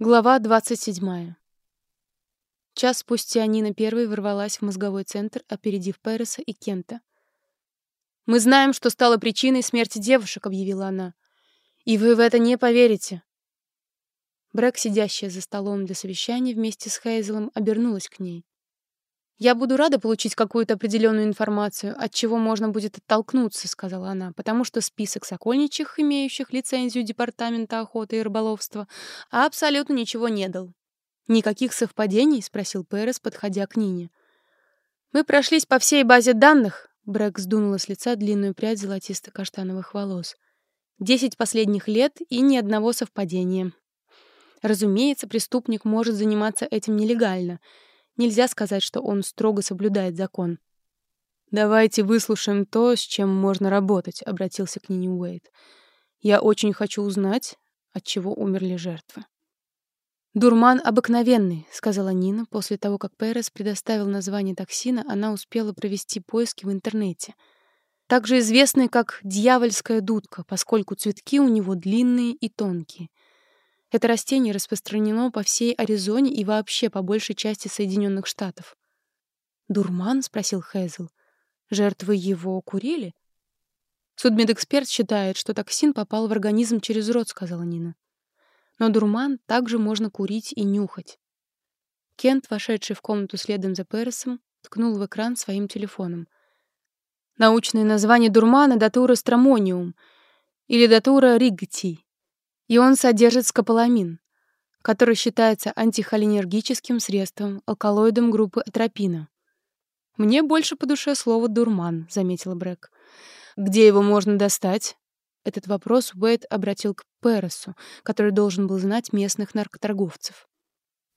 Глава 27. Час спустя Нина первой ворвалась в мозговой центр, опередив Переса и Кента. «Мы знаем, что стало причиной смерти девушек», — объявила она. «И вы в это не поверите». Брэк, сидящая за столом для совещания вместе с Хейзелом, обернулась к ней. «Я буду рада получить какую-то определенную информацию, от чего можно будет оттолкнуться», — сказала она, «потому что список сокольничьих, имеющих лицензию Департамента охоты и рыболовства, абсолютно ничего не дал». «Никаких совпадений?» — спросил Перес, подходя к Нине. «Мы прошлись по всей базе данных», — Брэк сдунула с лица длинную прядь золотисто-каштановых волос. «Десять последних лет и ни одного совпадения. Разумеется, преступник может заниматься этим нелегально — Нельзя сказать, что он строго соблюдает закон. «Давайте выслушаем то, с чем можно работать», — обратился к Нине Уэйт. «Я очень хочу узнать, от чего умерли жертвы». «Дурман обыкновенный», — сказала Нина. После того, как Перес предоставил название токсина, она успела провести поиски в интернете. Также известный как «дьявольская дудка», поскольку цветки у него длинные и тонкие. Это растение распространено по всей Аризоне и вообще по большей части Соединенных Штатов. «Дурман?» — спросил Хейзел. «Жертвы его курили?» «Судмедэксперт считает, что токсин попал в организм через рот», — сказала Нина. «Но дурман также можно курить и нюхать». Кент, вошедший в комнату следом за Пересом, ткнул в экран своим телефоном. Научное название дурмана — датура стромониум или датура ригти и он содержит скополамин, который считается антихолинергическим средством, алкалоидом группы атропина. «Мне больше по душе слово «дурман», — заметила Брэк. «Где его можно достать?» Этот вопрос Уэйд обратил к Пересу, который должен был знать местных наркоторговцев.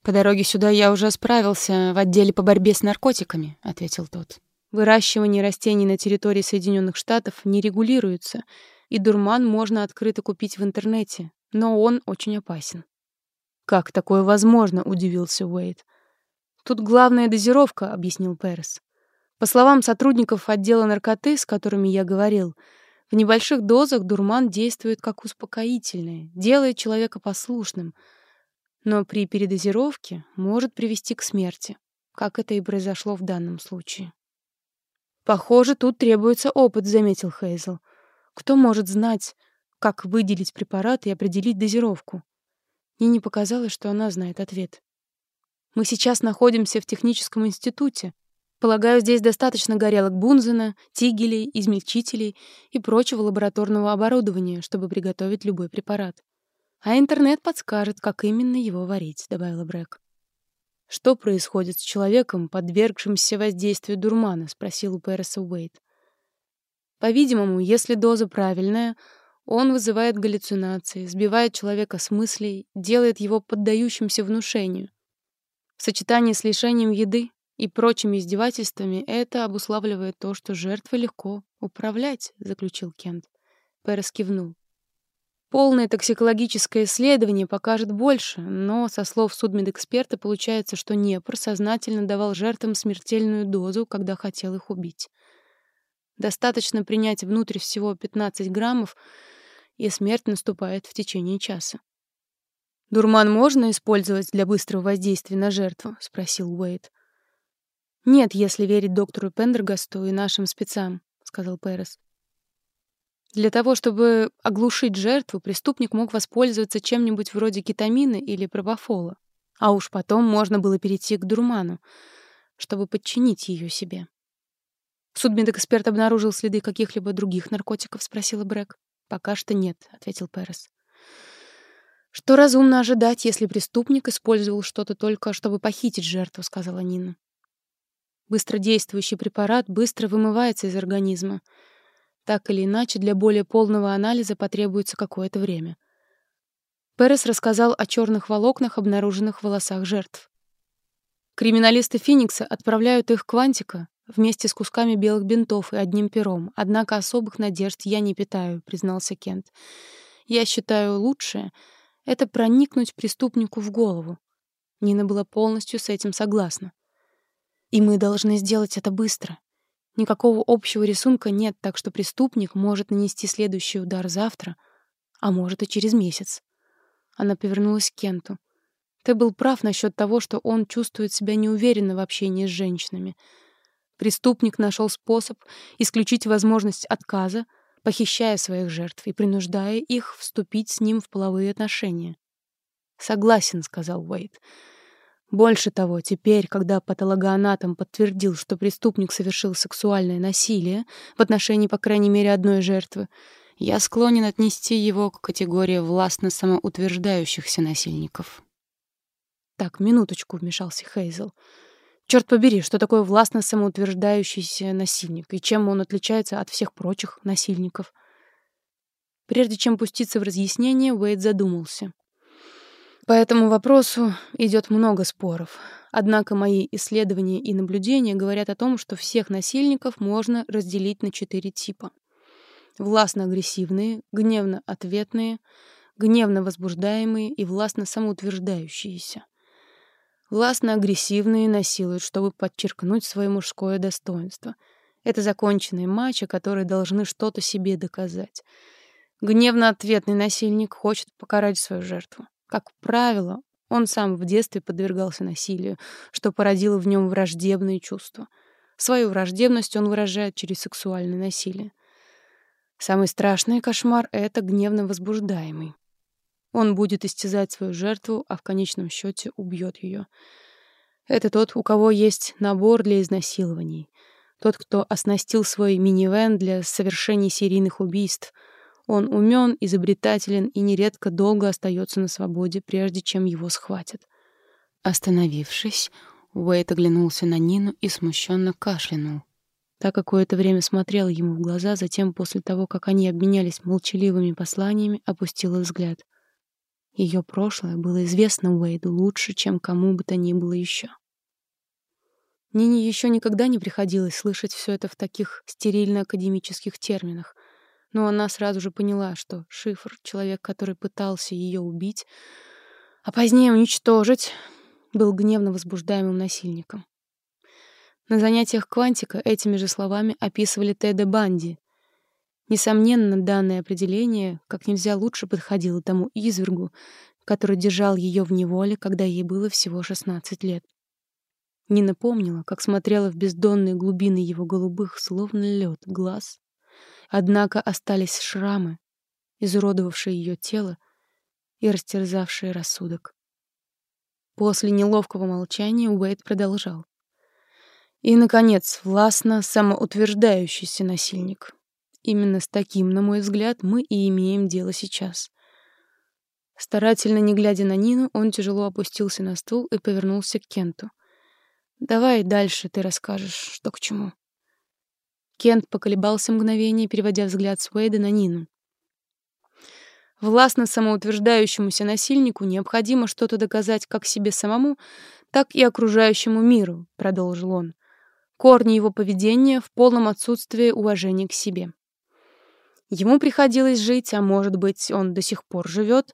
«По дороге сюда я уже справился в отделе по борьбе с наркотиками», — ответил тот. «Выращивание растений на территории Соединенных Штатов не регулируется, и дурман можно открыто купить в интернете, но он очень опасен. «Как такое возможно?» — удивился Уэйд. «Тут главная дозировка», — объяснил Перес. «По словам сотрудников отдела наркоты, с которыми я говорил, в небольших дозах дурман действует как успокоительное, делает человека послушным, но при передозировке может привести к смерти, как это и произошло в данном случае». «Похоже, тут требуется опыт», — заметил Хейзел. «Кто может знать, как выделить препарат и определить дозировку? Нине показалось, что она знает ответ. Мы сейчас находимся в техническом институте. Полагаю, здесь достаточно горелок Бунзена, тигелей, измельчителей и прочего лабораторного оборудования, чтобы приготовить любой препарат. А интернет подскажет, как именно его варить, добавила Брэк. Что происходит с человеком, подвергшимся воздействию дурмана, спросил у Переса Уэйт. По-видимому, если доза правильная, он вызывает галлюцинации, сбивает человека с мыслей, делает его поддающимся внушению. В сочетании с лишением еды и прочими издевательствами это обуславливает то, что жертвы легко управлять, заключил Кент. Перес кивнул. Полное токсикологическое исследование покажет больше, но, со слов судмедэксперта, получается, что Непр сознательно давал жертвам смертельную дозу, когда хотел их убить. Достаточно принять внутрь всего 15 граммов, и смерть наступает в течение часа. «Дурман можно использовать для быстрого воздействия на жертву?» — спросил Уэйд. «Нет, если верить доктору Пендергасту и нашим спецам», — сказал Перес. Для того, чтобы оглушить жертву, преступник мог воспользоваться чем-нибудь вроде кетамина или пропофола. А уж потом можно было перейти к дурману, чтобы подчинить ее себе. «Судмедэксперт обнаружил следы каких-либо других наркотиков?» — спросила Брэк. «Пока что нет», — ответил Перес. «Что разумно ожидать, если преступник использовал что-то только, чтобы похитить жертву», — сказала Нина. Быстродействующий препарат быстро вымывается из организма. Так или иначе, для более полного анализа потребуется какое-то время. Перес рассказал о черных волокнах, обнаруженных в волосах жертв. Криминалисты Феникса отправляют их к Квантика, вместе с кусками белых бинтов и одним пером. Однако особых надежд я не питаю, признался Кент. Я считаю лучшее — это проникнуть преступнику в голову. Нина была полностью с этим согласна. И мы должны сделать это быстро. Никакого общего рисунка нет, так что преступник может нанести следующий удар завтра, а может и через месяц. Она повернулась к Кенту. Ты был прав насчет того, что он чувствует себя неуверенно в общении с женщинами. Преступник нашел способ исключить возможность отказа, похищая своих жертв и принуждая их вступить с ним в половые отношения. «Согласен», — сказал Уэйд. Больше того, теперь, когда патологоанатом подтвердил, что преступник совершил сексуальное насилие в отношении, по крайней мере, одной жертвы, я склонен отнести его к категории властно самоутверждающихся насильников. «Так, минуточку», — вмешался Хейзел. «Черт побери, что такое властно самоутверждающийся насильник, и чем он отличается от всех прочих насильников?» Прежде чем пуститься в разъяснение, Уэйд задумался. По этому вопросу идет много споров. Однако мои исследования и наблюдения говорят о том, что всех насильников можно разделить на четыре типа. Властно-агрессивные, гневно-ответные, гневно-возбуждаемые и властно-самоутверждающиеся. Властно-агрессивные насилуют, чтобы подчеркнуть свое мужское достоинство. Это законченные мачо, которые должны что-то себе доказать. Гневно-ответный насильник хочет покарать свою жертву. Как правило, он сам в детстве подвергался насилию, что породило в нем враждебные чувства. Свою враждебность он выражает через сексуальное насилие. Самый страшный кошмар — это гневно возбуждаемый. Он будет истязать свою жертву, а в конечном счете убьет ее. Это тот, у кого есть набор для изнасилований. Тот, кто оснастил свой минивэн для совершения серийных убийств — он умен, изобретателен и нередко долго остается на свободе, прежде чем его схватят. Остановившись, Уэйт оглянулся на Нину и смущенно кашлянул. Та какое-то время смотрела ему в глаза, затем, после того, как они обменялись молчаливыми посланиями, опустила взгляд. Ее прошлое было известно Уэйду лучше, чем кому бы то ни было еще. Нине еще никогда не приходилось слышать все это в таких стерильно-академических терминах — но она сразу же поняла, что Шифр, человек, который пытался ее убить, а позднее уничтожить, был гневно возбуждаемым насильником. На занятиях квантика этими же словами описывали Теда Банди. Несомненно, данное определение как нельзя лучше подходило тому извергу, который держал ее в неволе, когда ей было всего 16 лет. Нина помнила, как смотрела в бездонные глубины его голубых, словно лед, глаз, Однако остались шрамы, изуродовавшие ее тело и растерзавшие рассудок. После неловкого молчания Уэйд продолжал. И, наконец, властно самоутверждающийся насильник. Именно с таким, на мой взгляд, мы и имеем дело сейчас. Старательно не глядя на Нину, он тяжело опустился на стул и повернулся к Кенту. «Давай дальше ты расскажешь, что к чему». Кент поколебался мгновение, переводя взгляд с Уэйда на Нину. Властно самоутверждающемуся насильнику необходимо что-то доказать как себе самому, так и окружающему миру, продолжил он. Корни его поведения в полном отсутствии уважения к себе. Ему приходилось жить, а может быть, он до сих пор живет,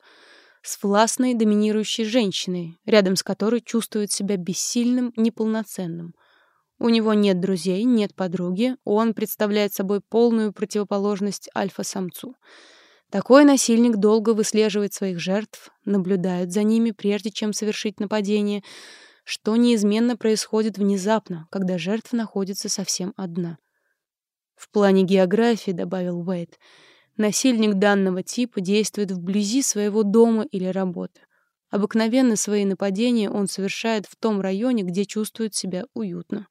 с властной доминирующей женщиной, рядом с которой чувствует себя бессильным, неполноценным — у него нет друзей, нет подруги, он представляет собой полную противоположность альфа-самцу. Такой насильник долго выслеживает своих жертв, наблюдает за ними, прежде чем совершить нападение, что неизменно происходит внезапно, когда жертва находится совсем одна. В плане географии, добавил Уэйт, насильник данного типа действует вблизи своего дома или работы. Обыкновенно свои нападения он совершает в том районе, где чувствует себя уютно.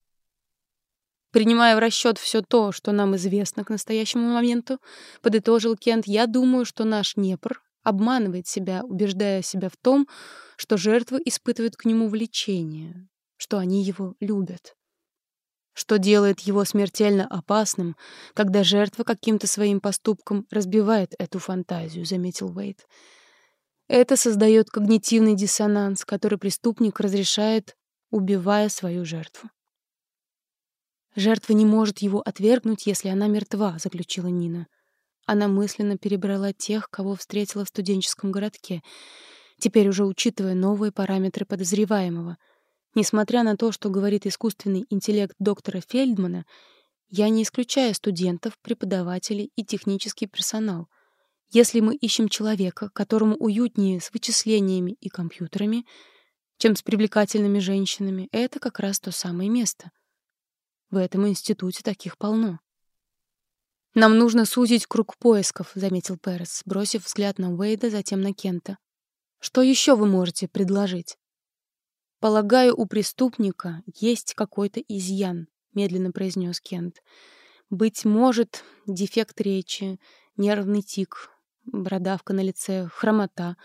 Принимая в расчет все то, что нам известно к настоящему моменту, подытожил Кент, я думаю, что наш Днепр обманывает себя, убеждая себя в том, что жертвы испытывают к нему влечение, что они его любят. Что делает его смертельно опасным, когда жертва каким-то своим поступком разбивает эту фантазию, заметил Уэйт. Это создает когнитивный диссонанс, который преступник разрешает, убивая свою жертву. Жертва не может его отвергнуть, если она мертва, заключила Нина. Она мысленно перебрала тех, кого встретила в студенческом городке, теперь уже учитывая новые параметры подозреваемого. Несмотря на то, что говорит искусственный интеллект доктора Фельдмана, я не исключаю студентов, преподавателей и технический персонал. Если мы ищем человека, которому уютнее с вычислениями и компьютерами, чем с привлекательными женщинами. Это как раз то самое место. В этом институте таких полно. «Нам нужно сузить круг поисков», — заметил Перес, бросив взгляд на Уэйда, затем на Кента. «Что еще вы можете предложить?» «Полагаю, у преступника есть какой-то изъян», — медленно произнес Кент. «Быть может, дефект речи, нервный тик, бородавка на лице, хромота.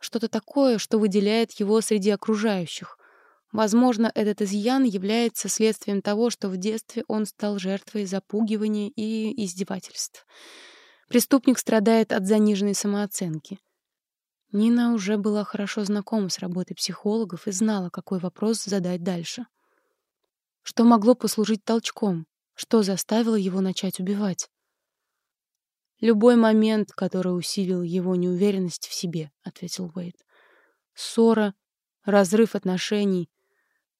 Что-то такое, что выделяет его среди окружающих. Возможно, этот изъян является следствием того, что в детстве он стал жертвой запугивания и издевательств. Преступник страдает от заниженной самооценки. Нина уже была хорошо знакома с работой психологов и знала, какой вопрос задать дальше. Что могло послужить толчком? Что заставило его начать убивать? «Любой момент, который усилил его неуверенность в себе», — ответил Уэйд. «Ссора, разрыв отношений,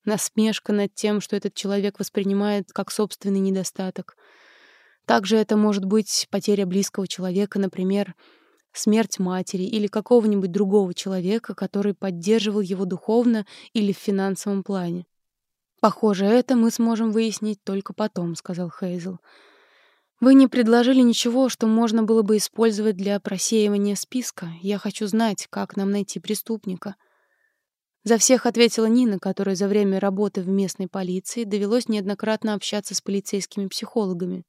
насмешка над тем, что этот человек воспринимает как собственный недостаток. Также это может быть потеря близкого человека, например, смерть матери или какого-нибудь другого человека, который поддерживал его духовно или в финансовом плане. «Похоже, это мы сможем выяснить только потом», — сказал Хейзел. «Вы не предложили ничего, что можно было бы использовать для просеивания списка. Я хочу знать, как нам найти преступника». За всех ответила Нина, которой за время работы в местной полиции довелось неоднократно общаться с полицейскими психологами.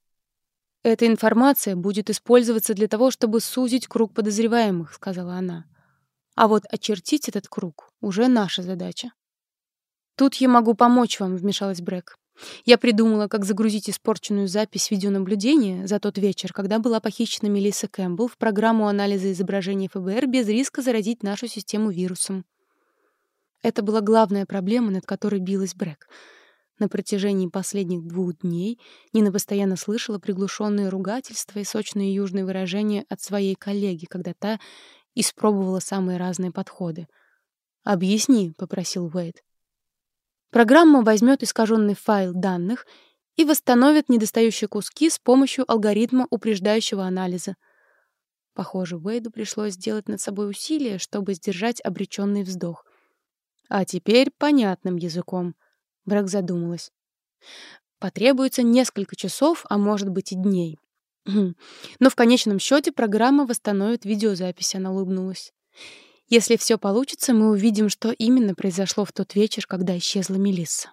«Эта информация будет использоваться для того, чтобы сузить круг подозреваемых», — сказала она. «А вот очертить этот круг — уже наша задача». «Тут я могу помочь вам», — вмешалась Брэк. «Я придумала, как загрузить испорченную запись видеонаблюдения за тот вечер, когда была похищена Мелисса Кэмпбелл в программу анализа изображений ФБР без риска заразить нашу систему вирусом». Это была главная проблема, над которой билась Брэк. На протяжении последних двух дней Нина постоянно слышала приглушенные ругательства и сочные южные выражения от своей коллеги, когда та испробовала самые разные подходы. «Объясни», — попросил Уэйд. Программа возьмет искаженный файл данных и восстановит недостающие куски с помощью алгоритма упреждающего анализа. Похоже, Уэйду пришлось сделать над собой усилие, чтобы сдержать обреченный вздох. А теперь понятным языком. Брэк задумалась. Потребуется несколько часов, а может быть и дней. Но в конечном счете программа восстановит видеозапись, она улыбнулась. Если все получится, мы увидим, что именно произошло в тот вечер, когда исчезла Мелисса.